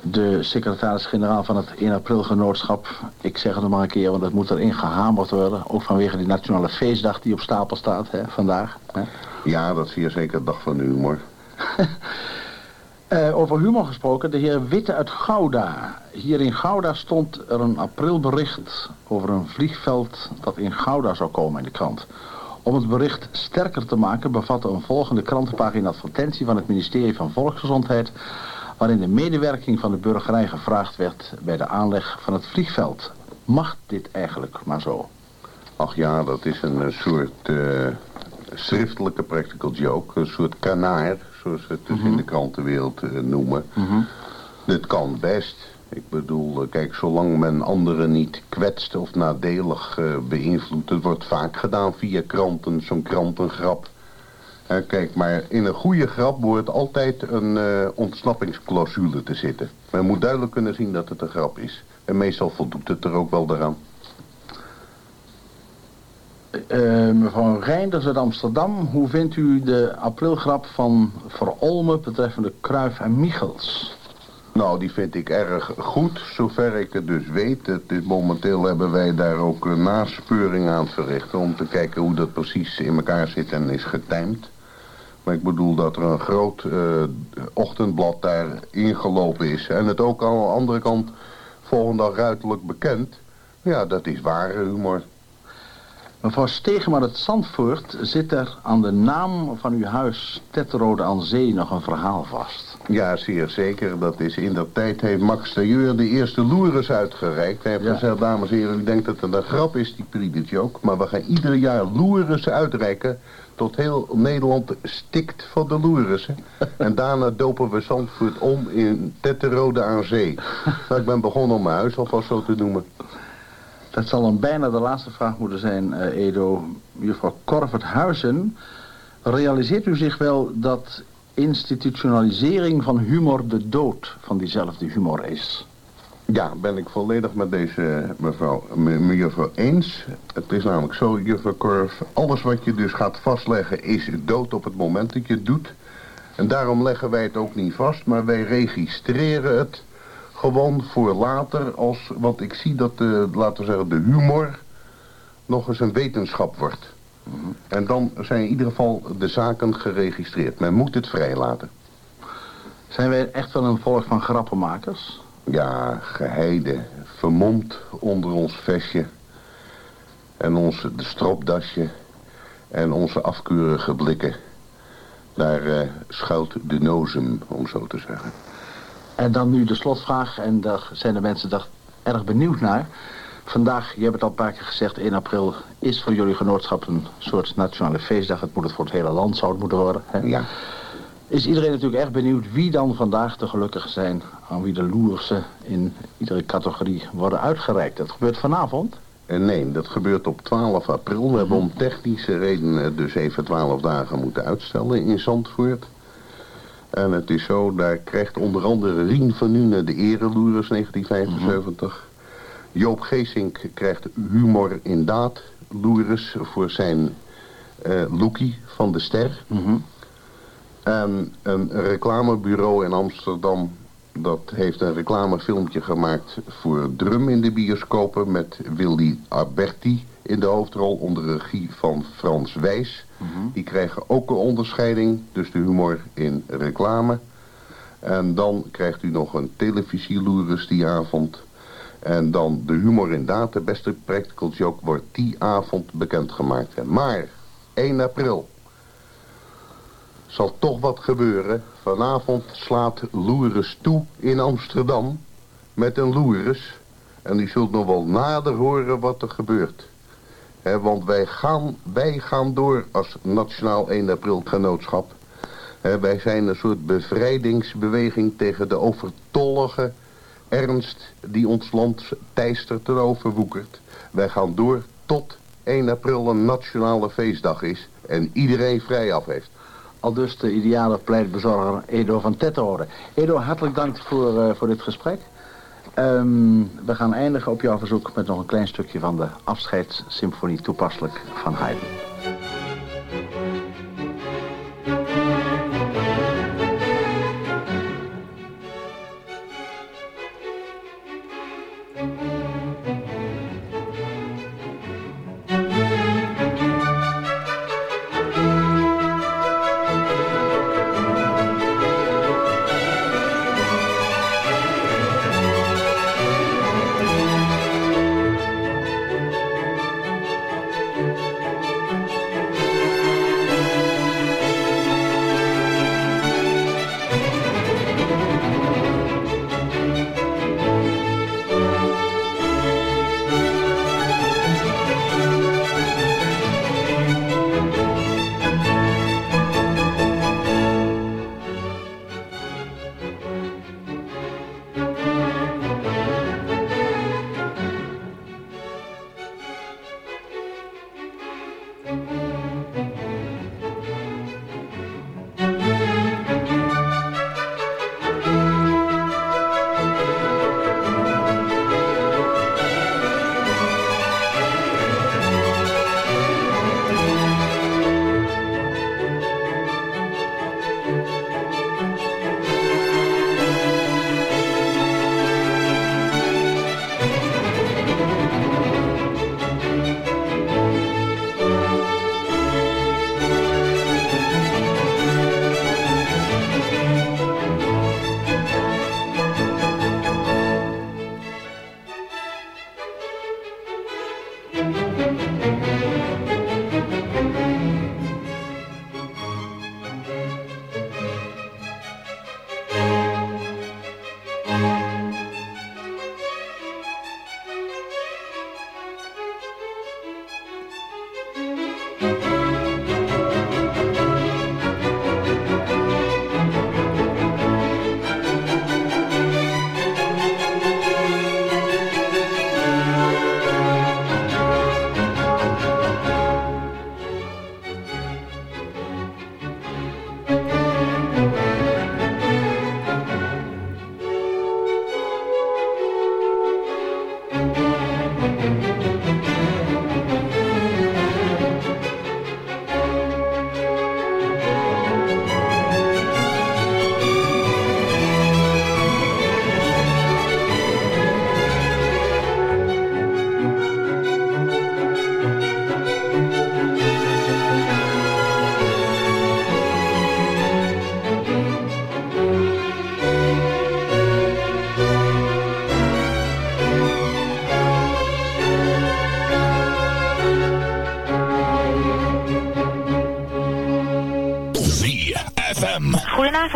de secretaris-generaal van het 1 april genootschap. Ik zeg het nog maar een keer, want het moet erin gehamerd worden. Ook vanwege die nationale feestdag die op stapel staat hè, vandaag. Hè. Ja, dat is hier zeker dag van humor. Uh, over humor gesproken, de heer Witte uit Gouda. Hier in Gouda stond er een aprilbericht over een vliegveld dat in Gouda zou komen in de krant. Om het bericht sterker te maken bevatte een volgende krantenpagina advertentie van het ministerie van Volksgezondheid... waarin de medewerking van de burgerij gevraagd werd bij de aanleg van het vliegveld. Mag dit eigenlijk maar zo? Ach ja, dat is een soort uh, schriftelijke practical joke, een soort kanaar zoals we het dus in de krantenwereld uh, noemen. Mm Dit kan best. Ik bedoel, uh, kijk, zolang men anderen niet kwetst of nadelig uh, beïnvloedt... het wordt vaak gedaan via kranten, zo'n krantengrap. kijk, maar in een goede grap wordt altijd een ontsnappingsclausule te zitten. Men moet duidelijk kunnen zien dat het een grap is. En meestal voldoet het er ook wel. Uh, mevrouw Reinders uit Amsterdam, hoe vindt u de aprilgrap van Verolmen betreffende Kruif en Michels? Nou, die vind ik erg goed, zover ik het dus weet. Het momenteel hebben wij daar ook een naspeuring aan verricht... om te kijken hoe dat precies in elkaar zit en is getimed. Maar ik bedoel dat er een groot uh, ochtendblad daar ingelopen is... en het ook aan de andere kant volgende dag ruiterlijk bekend. Ja, dat is ware humor. Mevrouw Stegeman uit Zandvoort zit er aan de naam van uw huis Tetterode aan Zee nog een verhaal vast. Ja, zeer zeker. Dat is in dat tijd heeft Max Tailleur de eerste loeres uitgereikt. Hij heeft ja. gezegd, dames en heren, u denkt dat het een grap is, die predietje ook. Maar we gaan ieder jaar loeres uitreiken tot heel Nederland stikt van de loeres. En daarna dopen we Zandvoort om in Tetterode aan Zee. Nou, ik ben begonnen om mijn huis alvast zo te noemen. Dat zal dan bijna de laatste vraag moeten zijn, uh, Edo. Juffrouw Corvert Huizen, realiseert u zich wel dat institutionalisering van humor de dood van diezelfde humor is? Ja, ben ik volledig met deze mevrouw, mevrouw eens. Het is namelijk zo, juffrouw Korf, alles wat je dus gaat vastleggen is dood op het moment dat je het doet. En daarom leggen wij het ook niet vast, maar wij registreren het gewoon voor later als, want ik zie dat de, laten we zeggen, de humor nog eens een wetenschap wordt. En dan zijn in ieder geval de zaken geregistreerd. Men moet het vrijlaten. Zijn wij echt wel een volk van grappenmakers? Ja, geheide, vermomd onder ons vestje. En onze de stropdasje. En onze afkeurige blikken. Daar uh, schuilt de nozem, om zo te zeggen. En dan nu de slotvraag, en daar zijn de mensen daar erg benieuwd naar. Vandaag, je hebt het al een paar keer gezegd, 1 april is voor jullie genootschap een soort nationale feestdag. Het moet het voor het hele land zou het moeten worden. Hè? Ja. Is iedereen natuurlijk erg benieuwd wie dan vandaag de gelukkige zijn... aan wie de loersen in iedere categorie worden uitgereikt. Dat gebeurt vanavond? Eh, nee, dat gebeurt op 12 april. We hebben om technische redenen dus even 12 dagen moeten uitstellen in Zandvoort. En het is zo, daar krijgt onder andere Rien van Nune de ereloeres 1975. Joop Geesink krijgt humor in daad loeres voor zijn uh, Loekie van de Ster. Mhm. En een reclamebureau in Amsterdam, dat heeft een reclamefilmpje gemaakt voor Drum in de bioscopen met Willy Alberti in de hoofdrol onder regie van Frans Wijs. Mhm. Die krijgen ook een onderscheiding, dus de humor in reclame. En dan krijgt u nog een televisieloeres die avond. En dan de humor in data, de beste practical joke, wordt die avond bekendgemaakt. Maar 1 april zal toch wat gebeuren. Vanavond slaat Loeres toe in Amsterdam met een Loeres. En u zult nog wel nader horen wat er gebeurt want wij gaan, wij gaan door als Nationaal 1 april genootschap. wij zijn een soort bevrijdingsbeweging tegen de overtollige ernst die ons land teistert en overwoekert. Wij gaan door tot 1 april een nationale feestdag is en iedereen vrij af heeft. Al dus de ideale pleitbezorger Edo van Tettenhoorde. Edo, hartelijk dank voor, uh, voor dit gesprek. Um, we gaan eindigen op jouw verzoek met nog een klein stukje van de afscheidssymfonie toepasselijk van Haydn.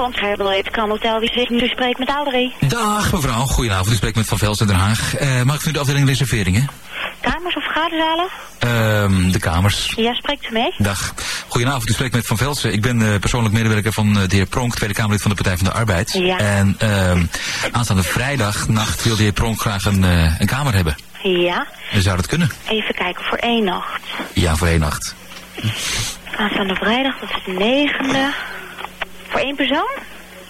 Goedenavond, Herbal Hotel. Wie zegt nu spreekt met Audrey? Dag mevrouw, goedenavond. U spreekt met Van Velsen Den Haag. Uh, mag ik nu de afdeling reserveringen? Kamers of vergaderzalen? Ehm de kamers. Ja, spreekt u mee? Dag. Goedenavond, u spreekt met Van Velsen. Ik ben uh, persoonlijk medewerker van uh, de heer Pronk, Tweede Kamerlid van de Partij van de Arbeid. Ja. En uh, aanstaande vrijdagnacht wil de heer Pronk graag een, een kamer hebben. Ja. En zou dat kunnen? Even kijken, voor één nacht. Ja, voor één nacht. Aanstaande vrijdag, dat is de negende. Voor één persoon?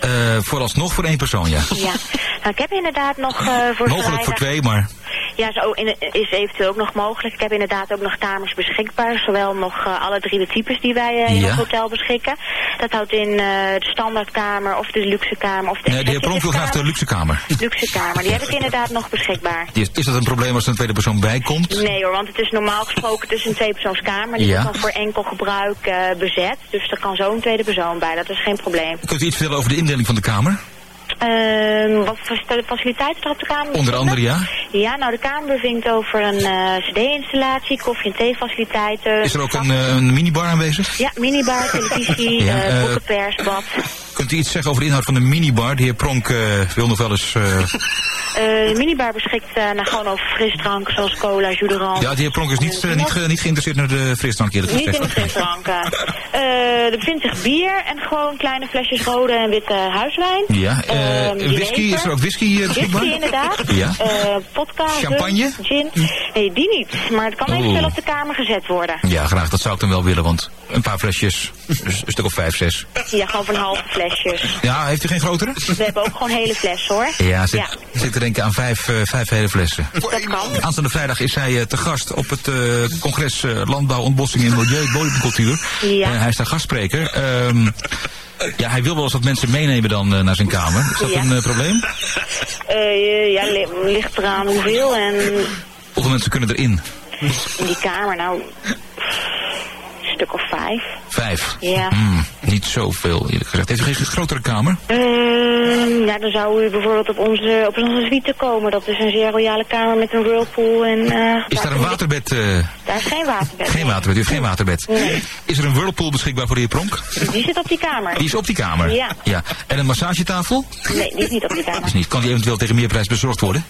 Uh, vooralsnog voor één persoon, ja. Ja. Nou, ik heb inderdaad nog uh, voor Mogelijk voor twee, maar... Ja, zo in, is eventueel ook nog mogelijk. Ik heb inderdaad ook nog kamers beschikbaar. Zowel nog uh, alle drie de types die wij uh, in ja. het hotel beschikken. Dat houdt in uh, de standaardkamer of de luxe kamer of de Nee, wil graag de luxe kamer. Luxe kamer, die heb ik inderdaad nog beschikbaar. Is, is dat een probleem als er een tweede persoon bij komt? Nee hoor, want het is normaal gesproken tussen een tweepersoonskamer. Die ja. wordt dan voor enkel gebruik bezet. Dus er kan zo een tweede persoon bij, dat is geen probleem. Kunt u iets vertellen over de indeling van de kamer? Uh, wat voor faciliteiten er op de kamer Onder andere, ja? Ja, nou de kamer bevindt over een uh, cd-installatie, koffie- en theefaciliteiten. Is er ook een, uh, een minibar aanwezig? Ja, minibar, televisie, ja, uh, boekenpers, bad. Kunt u iets zeggen over de inhoud van de minibar? De heer Pronk wil nog wel eens... de minibar beschikt naar gewoon over frisdranken zoals cola, jus. Ja, de heer Pronk is niet, niet, ge, niet geïnteresseerd naar de frisdrank eerlijk Niet in de frisdranken. er bevindt zich bier en gewoon kleine flesjes rode en witte huiswijn. Ja, whisky, is er ook whisky beschikbaar? Whisky inderdaad. Ja. vodka, Champagne? gin. Nee, die niet. Maar het kan oh. eventueel op de kamer gezet worden. Ja, graag. Dat zou ik dan wel willen, want een paar flesjes, een stuk of vijf, zes. Ja, gewoon van halve flesjes. Ja, heeft u geen grotere? We hebben ook gewoon hele flessen, hoor. Ja, zit, ja. zit te denken aan vijf, uh, vijf hele flessen. Dat kan. Aanstaande vrijdag is hij uh, te gast op het uh, congres Landbouw, Ontbossing en Milieu, Bodemcultuur. Ja. hij is daar gastspreker. Um, ja, hij wil wel eens wat mensen meenemen dan uh, naar zijn kamer. Is dat ja. een uh, probleem? Uh, ja, li ligt eraan hoeveel en... Hoeveel mensen kunnen erin? In die kamer, nou... Stuk of vijf. Vijf? Ja. Hmm, niet zoveel, eerlijk gezegd. Heeft u geen grotere kamer? Uh, ja, dan zou u bijvoorbeeld op onze, op onze suite komen. Dat is een zeer royale kamer met een whirlpool en... Uh, is daar een waterbed? Uh... Daar is geen waterbed. Geen waterbed, u heeft geen waterbed. Nee. Is er een whirlpool beschikbaar voor de heer Pronk? Die zit op die kamer. Die is op die kamer? Ja. ja. En een massagetafel? Nee, die is niet op die kamer. Is niet. Kan die eventueel tegen meerprijs bezorgd worden?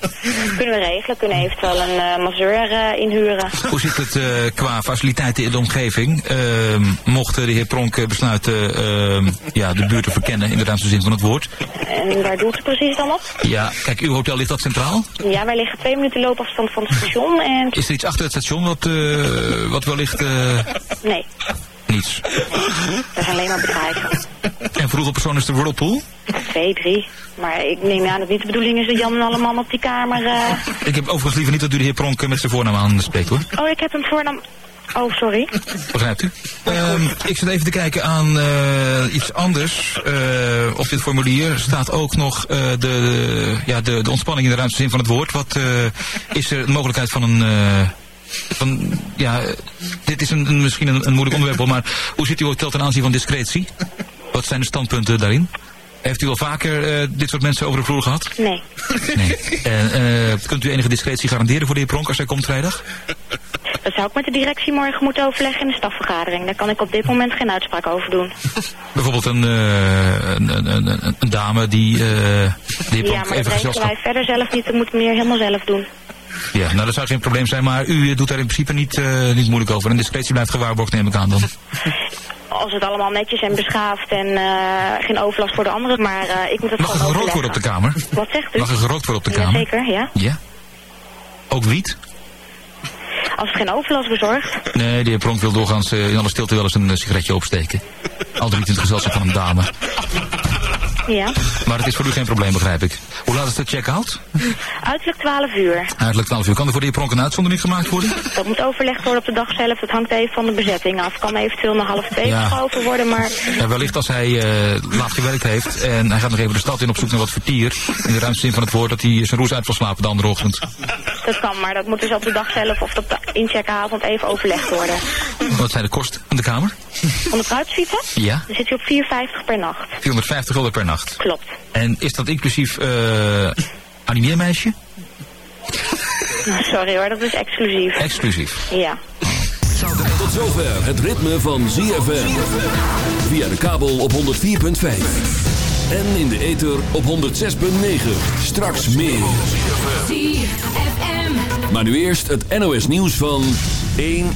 Kunnen we regelen. Kunnen eventueel een uh, masseur inhuren. Hoe zit het qua faciliteiten in de omgeving? Ehm, mocht mocht de heer Pronk besluiten ehm, ja, de buurt te verkennen in de ruimste zin van het woord. En waar doet u precies dan op? Ja, kijk, uw hotel ligt dat centraal? Ja, wij liggen twee minuten loopafstand van het station en... Is er iets achter het station wat, uh, wat wellicht... Nee. Niets? Dat zijn alleen maar bedrijven. En voor hoeveel personen is de Whirlpool? Twee, drie. Maar ik neem aan dat het niet de bedoeling is dat Jan en alle man op die kamer... Uh... Ik heb overigens liever niet dat u de heer Pronk met zijn voornaam aanspreekt, hoor. Oh, ik heb hem voornaam... Oh, sorry. Begrijpt u? Um, ik zit even te kijken aan uh, iets anders. Uh, op dit formulier staat ook nog uh, de, ja, de, de ontspanning in de ruimste zin van het woord. Wat is er de mogelijkheid van een... van, ja, dit is een, een misschien een, een, moeilijk onderwerp, maar hoe zit u hotel ten aanzien van discretie? Wat zijn de standpunten daarin? Heeft u al vaker uh, dit soort mensen over de vloer gehad? Nee. nee. En uh, kunt u enige discretie garanderen voor de heer Pronk als hij komt vrijdag? Dat zou ik met de directie morgen moeten overleggen in de stafvergadering. Daar kan ik op dit moment geen uitspraak over doen. Bijvoorbeeld een, uh, een, een, een, een, dame die heer Pronk ja, maar even wij verder zelf niet. Dat moet meer helemaal zelf doen. Ja, nou dat zou geen probleem zijn, maar u doet daar in principe niet, niet moeilijk over. En discretie blijft gewaarborgd, neem ik aan dan als het allemaal netjes en beschaafd en uh, geen overlast voor de anderen. Maar uh, ik moet het Mag gewoon er gerookt worden op de kamer? Wat zegt u? Mag er gerookt worden op de kamer? Jazeker, ja. Ja? Ook wiet? Als het geen overlast bezorgt. Nee, de heer Pronk wil doorgaans uh, in alle stilte wel eens een sigaretje opsteken. Altijd in het gezelschap van een dame. Ja. Maar het is voor u geen probleem, begrijp ik. Hoe laat is de check-out? Uiterlijk 12 uur. Uiterlijk 12 uur. Kan er voor de heer Pronk een uitzondering gemaakt worden? Dat moet overlegd worden op de dag zelf. Dat hangt even van de bezetting af. Kan eventueel naar half twee ja. geschoven worden, maar... Ja, wellicht als hij uh, laat gewerkt heeft en hij gaat nog even de stad in op zoek naar wat vertier. In de ruimste zin van het woord dat hij zijn roes uit wil slapen de andere ochtend. Dat kan, maar dat moet dus op de dag zelf of op de incheckavond even overlegd worden. Wat zijn de kosten van de kamer? Van de bruidssuite? Ja. Dan zit je op 4,50 per nacht. 450 gulden per nacht? Klopt. En is dat inclusief uh, animeermeisje? Sorry hoor, dat is exclusief. Exclusief? Ja. Tot zover het ritme van ZFM. Via de kabel op 104.5. En in de ether op 106.9. Straks meer. Maar nu eerst het NOS nieuws van 1 uur.